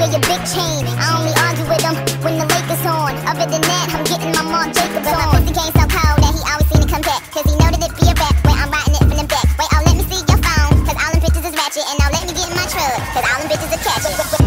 wear your big chain. I only argue with them when the Lakers on. Other than that, I'm getting my Marc Jacobs on. My pussy came so cold that he always seen it come back. Cause he know that it be a rap. Wait, I'm riding it from the back. Wait, oh, let me see your phone. Cause all them bitches is ratchet. And now let me get in my truck. Cause all them bitches are catching.